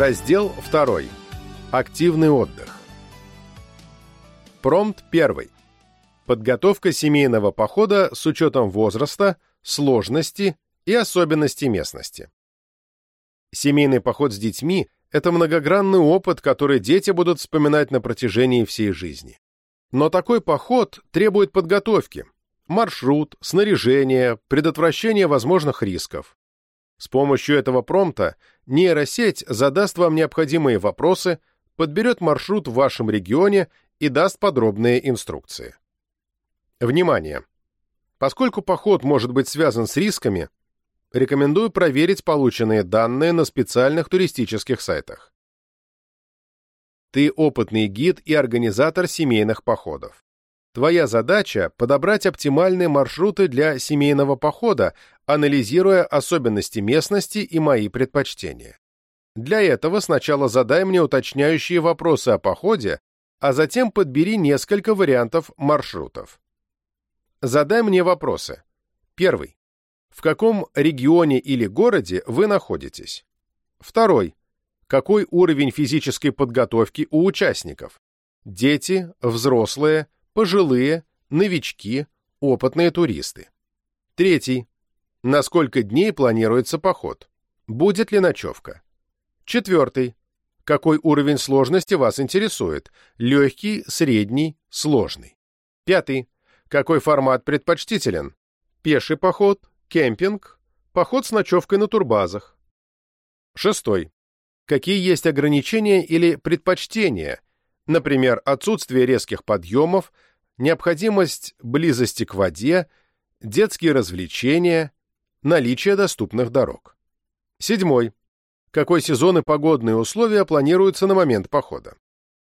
Раздел 2. Активный отдых. Промпт 1. Подготовка семейного похода с учетом возраста, сложности и особенностей местности. Семейный поход с детьми – это многогранный опыт, который дети будут вспоминать на протяжении всей жизни. Но такой поход требует подготовки – маршрут, снаряжение, предотвращение возможных рисков. С помощью этого промпта нейросеть задаст вам необходимые вопросы, подберет маршрут в вашем регионе и даст подробные инструкции. Внимание! Поскольку поход может быть связан с рисками, рекомендую проверить полученные данные на специальных туристических сайтах. Ты опытный гид и организатор семейных походов. Твоя задача – подобрать оптимальные маршруты для семейного похода, анализируя особенности местности и мои предпочтения. Для этого сначала задай мне уточняющие вопросы о походе, а затем подбери несколько вариантов маршрутов. Задай мне вопросы. Первый. В каком регионе или городе вы находитесь? Второй. Какой уровень физической подготовки у участников? Дети, взрослые – пожилые, новички, опытные туристы. Третий. На сколько дней планируется поход? Будет ли ночевка? Четвертый. Какой уровень сложности вас интересует? Легкий, средний, сложный. Пятый. Какой формат предпочтителен? Пеший поход, кемпинг, поход с ночевкой на турбазах. Шестой. Какие есть ограничения или предпочтения, Например, отсутствие резких подъемов, необходимость близости к воде, детские развлечения, наличие доступных дорог. Седьмой. Какой сезон и погодные условия планируются на момент похода?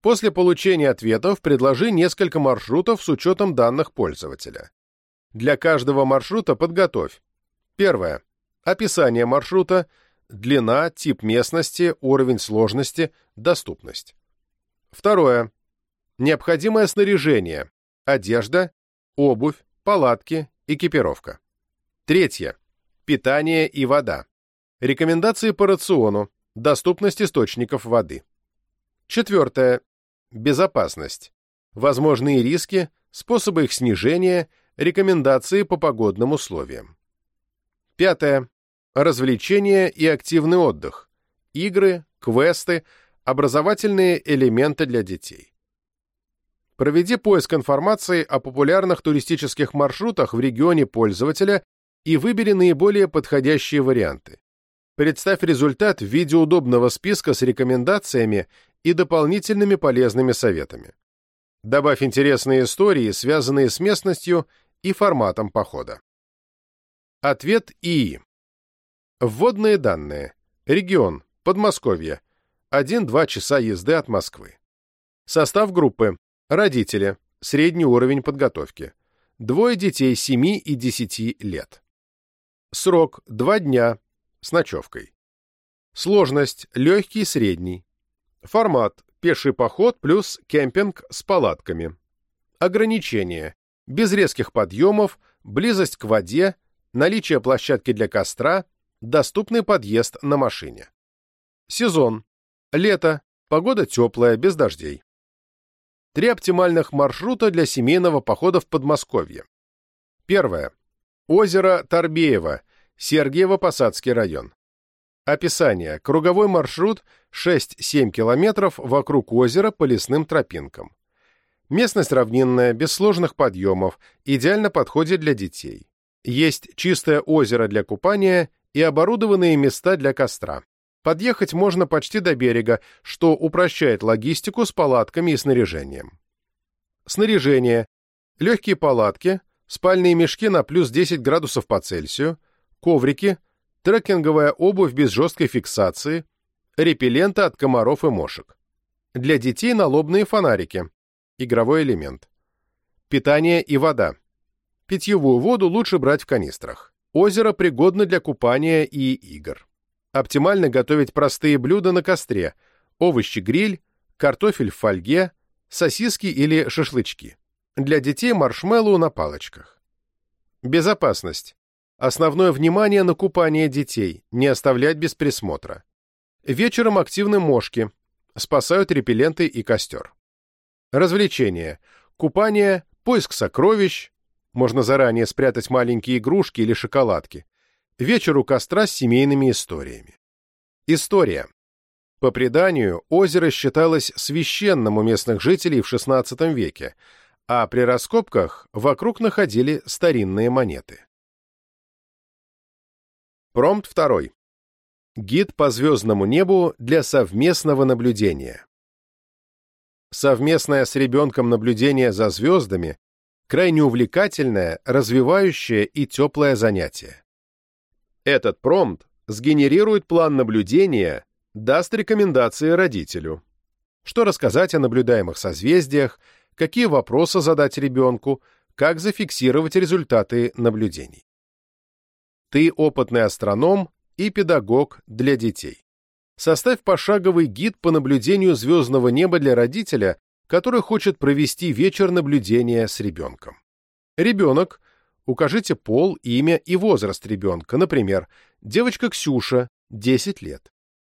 После получения ответов предложи несколько маршрутов с учетом данных пользователя. Для каждого маршрута подготовь. Первое. Описание маршрута, длина, тип местности, уровень сложности, доступность. Второе. Необходимое снаряжение. Одежда, обувь, палатки, экипировка. Третье. Питание и вода. Рекомендации по рациону. Доступность источников воды. Четвертое. Безопасность. Возможные риски, способы их снижения, рекомендации по погодным условиям. Пятое. Развлечения и активный отдых. Игры, квесты, Образовательные элементы для детей. Проведи поиск информации о популярных туристических маршрутах в регионе пользователя и выбери наиболее подходящие варианты. Представь результат в виде удобного списка с рекомендациями и дополнительными полезными советами. Добавь интересные истории, связанные с местностью и форматом похода. Ответ ИИ. Вводные данные. Регион. Подмосковье. 1-2 часа езды от Москвы. Состав группы. Родители. Средний уровень подготовки. Двое детей 7 и 10 лет. Срок. 2 дня. С ночевкой. Сложность. Легкий, средний. Формат. Пеший поход плюс кемпинг с палатками. Ограничения. Без резких подъемов, близость к воде, наличие площадки для костра, доступный подъезд на машине. Сезон. Лето. Погода теплая, без дождей. Три оптимальных маршрута для семейного похода в Подмосковье. Первое. Озеро Торбеево, Сергиево-Посадский район. Описание. Круговой маршрут 6-7 километров вокруг озера по лесным тропинкам. Местность равнинная, без сложных подъемов, идеально подходит для детей. Есть чистое озеро для купания и оборудованные места для костра. Подъехать можно почти до берега, что упрощает логистику с палатками и снаряжением. Снаряжение. Легкие палатки, спальные мешки на плюс 10 градусов по Цельсию, коврики, трекинговая обувь без жесткой фиксации, репелленты от комаров и мошек. Для детей налобные фонарики. Игровой элемент. Питание и вода. Питьевую воду лучше брать в канистрах. Озеро пригодно для купания и игр. Оптимально готовить простые блюда на костре, овощи-гриль, картофель в фольге, сосиски или шашлычки. Для детей маршмеллоу на палочках. Безопасность. Основное внимание на купание детей, не оставлять без присмотра. Вечером активны мошки, спасают репелленты и костер. Развлечения. Купание, поиск сокровищ, можно заранее спрятать маленькие игрушки или шоколадки. Вечер у костра с семейными историями. История. По преданию, озеро считалось священным у местных жителей в XVI веке, а при раскопках вокруг находили старинные монеты. Промпт второй. Гид по звездному небу для совместного наблюдения. Совместное с ребенком наблюдение за звездами – крайне увлекательное, развивающее и теплое занятие. Этот промпт сгенерирует план наблюдения, даст рекомендации родителю. Что рассказать о наблюдаемых созвездиях, какие вопросы задать ребенку, как зафиксировать результаты наблюдений. Ты опытный астроном и педагог для детей. Составь пошаговый гид по наблюдению звездного неба для родителя, который хочет провести вечер наблюдения с ребенком. Ребенок. Укажите пол, имя и возраст ребенка, например, девочка Ксюша, 10 лет.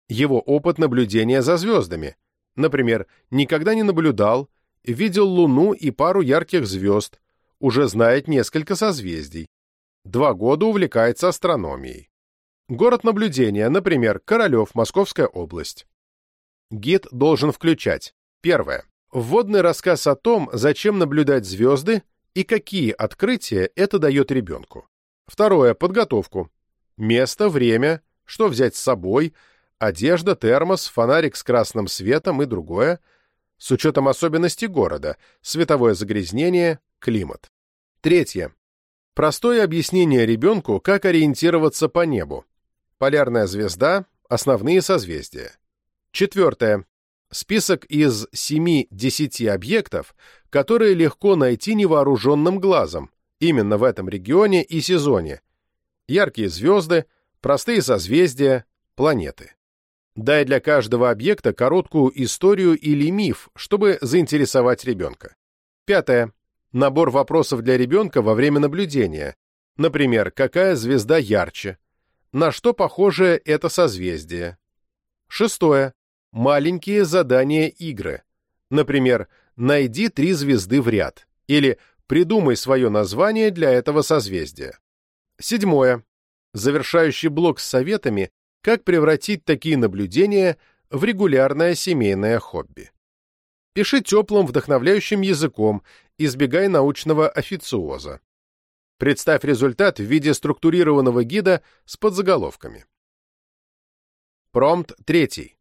Его опыт наблюдения за звездами, например, никогда не наблюдал, видел Луну и пару ярких звезд, уже знает несколько созвездий. Два года увлекается астрономией. Город наблюдения, например, Королев, Московская область. Гид должен включать. Первое. Вводный рассказ о том, зачем наблюдать звезды и какие открытия это дает ребенку. Второе. Подготовку. Место, время, что взять с собой, одежда, термос, фонарик с красным светом и другое, с учетом особенностей города, световое загрязнение, климат. Третье. Простое объяснение ребенку, как ориентироваться по небу, Полярная звезда, основные созвездия. Четвертое. Список из 7-10 объектов, которые легко найти невооруженным глазом, именно в этом регионе и сезоне. Яркие звезды, простые созвездия, планеты. Дай для каждого объекта короткую историю или миф, чтобы заинтересовать ребенка. Пятое. Набор вопросов для ребенка во время наблюдения. Например, какая звезда ярче, на что похоже это созвездие. Шестое. Маленькие задания игры. Например, найди три звезды в ряд. Или придумай свое название для этого созвездия. Седьмое. Завершающий блок с советами, как превратить такие наблюдения в регулярное семейное хобби. Пиши теплым, вдохновляющим языком, избегай научного официоза. Представь результат в виде структурированного гида с подзаголовками. Промпт 3.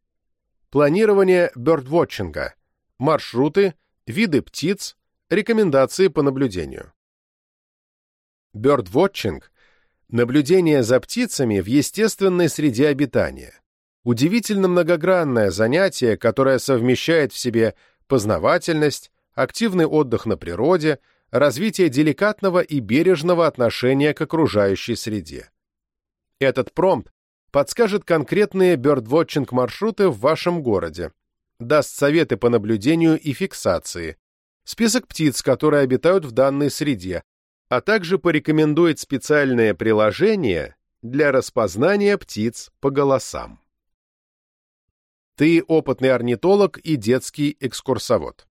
Планирование бёрдвотчинга. Маршруты, виды птиц, рекомендации по наблюдению. Бёрдвотчинг – наблюдение за птицами в естественной среде обитания. Удивительно многогранное занятие, которое совмещает в себе познавательность, активный отдых на природе – развитие деликатного и бережного отношения к окружающей среде. Этот промпт подскажет конкретные бёрдвотчинг маршруты в вашем городе, даст советы по наблюдению и фиксации, список птиц, которые обитают в данной среде, а также порекомендует специальное приложение для распознания птиц по голосам. Ты опытный орнитолог и детский экскурсовод.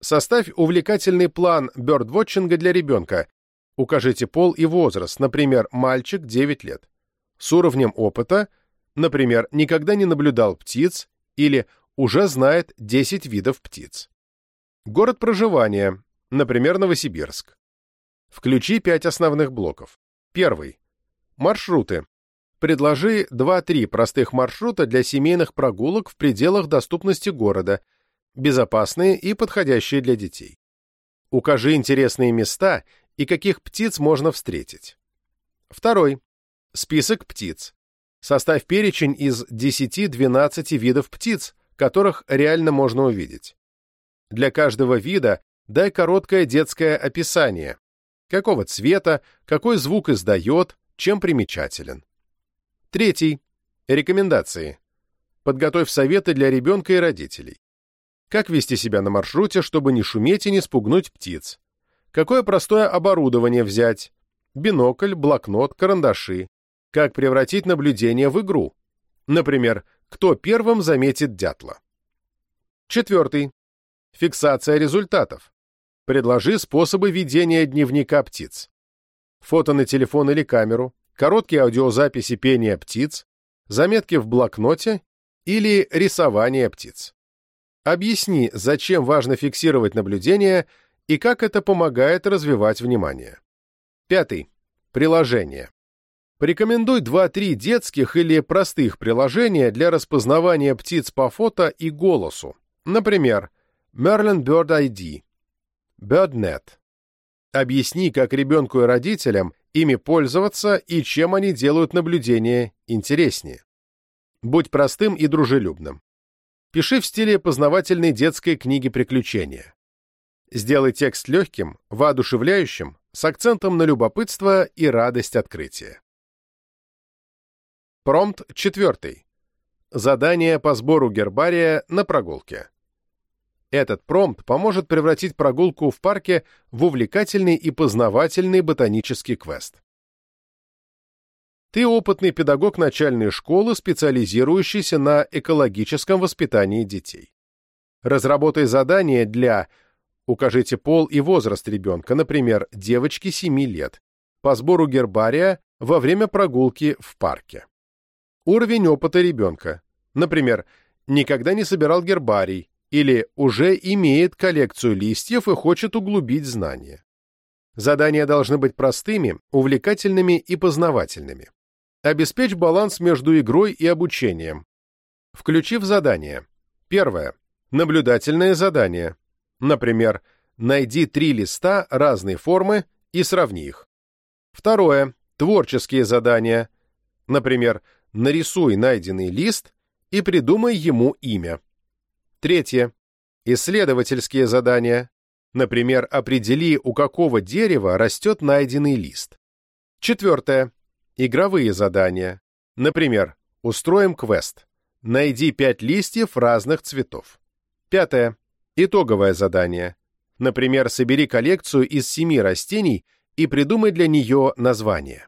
Составь увлекательный план бёрдвотчинга для ребенка. Укажите пол и возраст, например, мальчик 9 лет. С уровнем опыта, например, никогда не наблюдал птиц или уже знает 10 видов птиц. Город проживания, например, Новосибирск. Включи 5 основных блоков. Первый. Маршруты. Предложи 2-3 простых маршрута для семейных прогулок в пределах доступности города – безопасные и подходящие для детей. Укажи интересные места и каких птиц можно встретить. Второй. Список птиц. Составь перечень из 10-12 видов птиц, которых реально можно увидеть. Для каждого вида дай короткое детское описание. Какого цвета, какой звук издает, чем примечателен. Третий. Рекомендации. Подготовь советы для ребенка и родителей. Как вести себя на маршруте, чтобы не шуметь и не спугнуть птиц? Какое простое оборудование взять? Бинокль, блокнот, карандаши. Как превратить наблюдение в игру? Например, кто первым заметит дятла. Четвертый. Фиксация результатов. Предложи способы ведения дневника птиц. Фото на телефон или камеру, короткие аудиозаписи пения птиц, заметки в блокноте или рисование птиц. Объясни, зачем важно фиксировать наблюдения и как это помогает развивать внимание. Пятый. Приложение. Порекомендуй 2-3 детских или простых приложения для распознавания птиц по фото и голосу. Например, Merlin Bird ID, BirdNet. Объясни, как ребенку и родителям ими пользоваться и чем они делают наблюдение интереснее. Будь простым и дружелюбным. Пиши в стиле познавательной детской книги приключения. Сделай текст легким, воодушевляющим, с акцентом на любопытство и радость открытия. Промпт 4. Задание по сбору гербария на прогулке. Этот промпт поможет превратить прогулку в парке в увлекательный и познавательный ботанический квест. Ты опытный педагог начальной школы, специализирующийся на экологическом воспитании детей. Разработай задание для Укажите пол и возраст ребенка, например, девочки 7 лет, по сбору гербария во время прогулки в парке. Уровень опыта ребенка. Например, никогда не собирал гербарий или уже имеет коллекцию листьев и хочет углубить знания. Задания должны быть простыми, увлекательными и познавательными. Обеспечь баланс между игрой и обучением. Включи в задание. Первое. Наблюдательное задание. Например, найди три листа разной формы и сравни их. Второе. Творческие задания. Например, нарисуй найденный лист и придумай ему имя. Третье. Исследовательские задания. Например, определи, у какого дерева растет найденный лист. Четвертое. Игровые задания. Например, устроим квест. Найди пять листьев разных цветов. Пятое. Итоговое задание. Например, собери коллекцию из семи растений и придумай для нее название.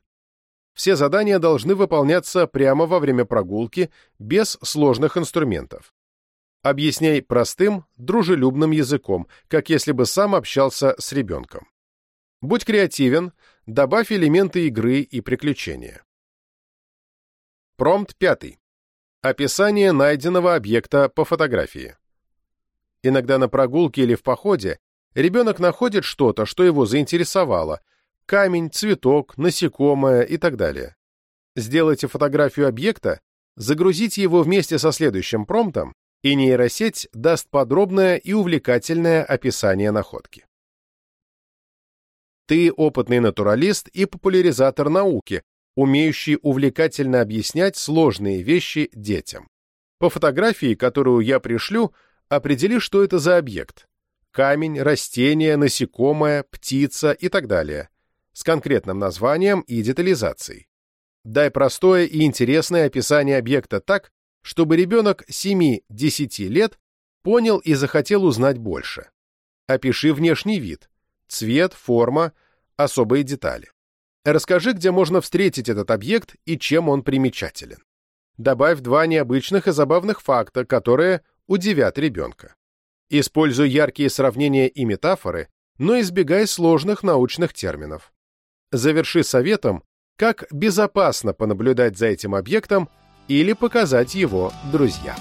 Все задания должны выполняться прямо во время прогулки, без сложных инструментов. Объясняй простым, дружелюбным языком, как если бы сам общался с ребенком. Будь креативен, добавь элементы игры и приключения. Промпт 5. Описание найденного объекта по фотографии. Иногда на прогулке или в походе ребенок находит что-то, что его заинтересовало, камень, цветок, насекомое и так далее. Сделайте фотографию объекта, загрузите его вместе со следующим промптом, и нейросеть даст подробное и увлекательное описание находки. Ты опытный натуралист и популяризатор науки, умеющий увлекательно объяснять сложные вещи детям. По фотографии, которую я пришлю, определи, что это за объект. Камень, растение, насекомое, птица и так далее с конкретным названием и детализацией. Дай простое и интересное описание объекта так, чтобы ребенок 7-10 лет понял и захотел узнать больше. Опиши внешний вид, цвет, форма, особые детали. Расскажи, где можно встретить этот объект и чем он примечателен. Добавь два необычных и забавных факта, которые удивят ребенка. Используй яркие сравнения и метафоры, но избегай сложных научных терминов заверши советом, как безопасно понаблюдать за этим объектом или показать его друзьям.